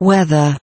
Weather